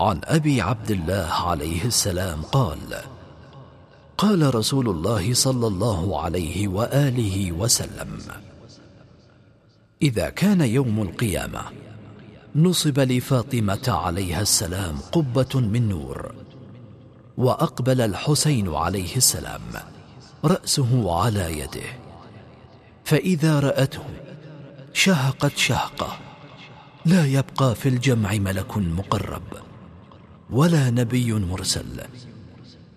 عن أبي عبد الله عليه السلام قال قال رسول الله صلى الله عليه وآله وسلم إذا كان يوم القيامة نصب لفاطمة عليها السلام قبة من نور وأقبل الحسين عليه السلام رأسه على يده فإذا رأته شهقت شهقة لا يبقى في الجمع ملك مقرب. ولا نبي مرسل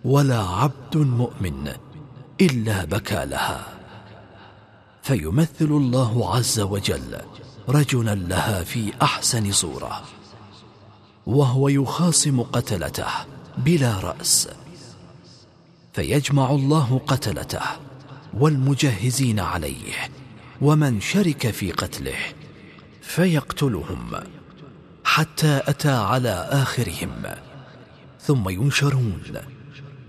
ولا عبد مؤمن إلا بكى لها. فيمثل الله عز وجل رجلا لها في أحسن صورة وهو يخاصم قتلته بلا رأس. فيجمع الله قتلته والمجهزين عليه ومن شرك في قتله فيقتلهم. حتى أتى على آخرهم. ثم ينشرون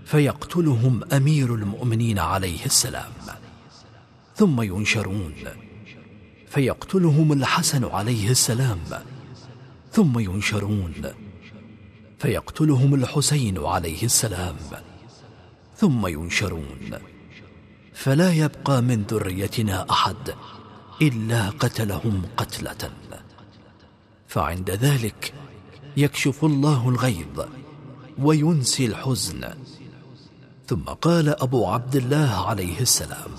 فيقتلهم أمير المؤمنين عليه السلام. ثم ينشرون فيقتلهم الحسن عليه السلام. ثم ينشرون فيقتلهم الحسين عليه السلام. ثم ينشرون فلا يبقى من ذريتنا أحد إلا قتلهم قتلة. فعند ذلك يكشف الله الغيظ وينسي الحزن. ثم قال أبو عبد الله عليه السلام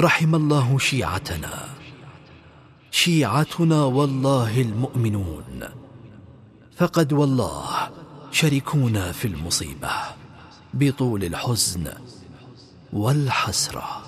رحم الله شيعتنا. شيعتنا والله المؤمنون. فقد والله شركونا في المصيبة بطول الحزن والحسرة.